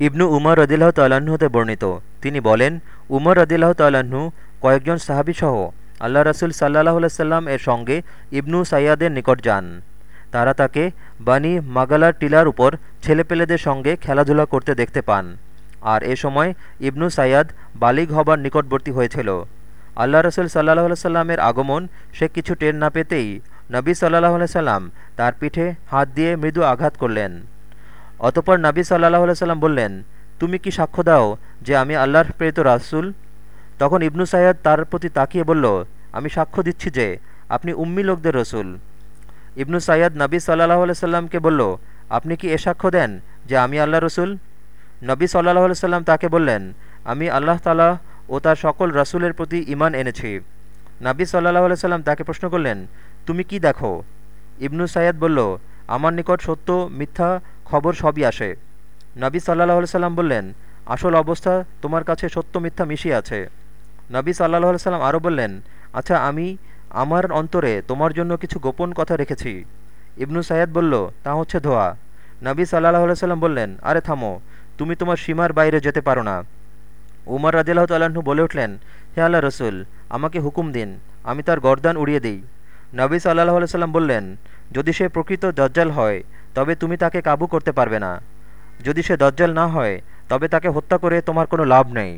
ইবনু উমর রদিল্লাহ তাল্লাহ্ন হতে বর্ণিত। তিনি বলেন, উমর রদিল্লাহ তাল্লাহ্ন কয়েকজন সাহাবিসহ আল্লাহ রসুল সাল্লাহ সাল্লাম এর সঙ্গে ইবনু সাইয়াদের নিকট যান। তারা তাকে বানি মাগালার টিলার উপর ছেলেপেলেদের সঙ্গে খেলাধুলা করতে দেখতে পান। আর এ সময় ইবনু সাইয়াদ বালিগ হবার নিকটবর্তী হয়েছিল। আল্লাহ রসুল সাল্লাহ সাল্লামের আগমন সে কিছু টের না পেতেই নবী সাল্লাহ সাল্লাম তার পিঠে হাত দিয়ে মৃদু আঘাত করলেন। অতপর নবী সাল্লাহ সাল্লাম বললেন, তুমি কি সাক্ষ্য দাও যে আমি আল্লাহর প্রেরিত রাসুল? তখন ইবনু সাইয়াদ তার প্রতি তাকিয়ে বলল, আমি সাক্ষ্য দিচ্ছি যে আপনি উম্মি লোকদের রসুল। ইবনু সাইয়াদ নবী সাল্লাহ সাল্লামকে বলল, আপনি কি এ সাক্ষ্য দেন যে আমি আল্লাহ রসুল? নবী সাল্লাহ সাল্লাম তাকে বললেন, আমি আল্লাহ তালা ও তার সকল রাসুলের প্রতি ইমান এনেছি। নাবী সাল্লাহ সাল্লাম তাকে প্রশ্ন করলেন, তুমি কি দেখো? ইবনু সাইয়াদ বলল, আমার নিকট সত্য, মিথ্যা খবর সবই আসে। নবী সাল্লাহ সাল্লাম বললেন, আসল অবস্থা তোমার কাছে সত্য মিথ্যা মিশিয়ে আছে। নবী সাল্লাহ সাল্লাম আরও বললেন আচ্ছা আমি আমার অন্তরে তোমার জন্য কিছু গোপন কথা রেখেছি। ইবনু সাইয়াদ বলল, তা হচ্ছে ধোয়া। নবী সাল্লাহ সাল্লাম বললেন, আরে থামো, তুমি তোমার সীমার বাইরে যেতে পারো না। উমর রাজিল্লাহ তাল্লাহ্ন বলে উঠলেন, হে আল্লাহ রসুল, আমাকে হুকুম দিন, আমি তার গরদান উড়িয়ে দিই। নবী সাল্লাহ সাল্লাম বললেন, যদি সে প্রকৃত দজ্জাল হয় তবে তুমি তাকে কাবু করতে পারবে না। যদি সে দজ্জাল না হয়, তবে তাকে হত্যা করে তোমার কোনো লাভ নেই।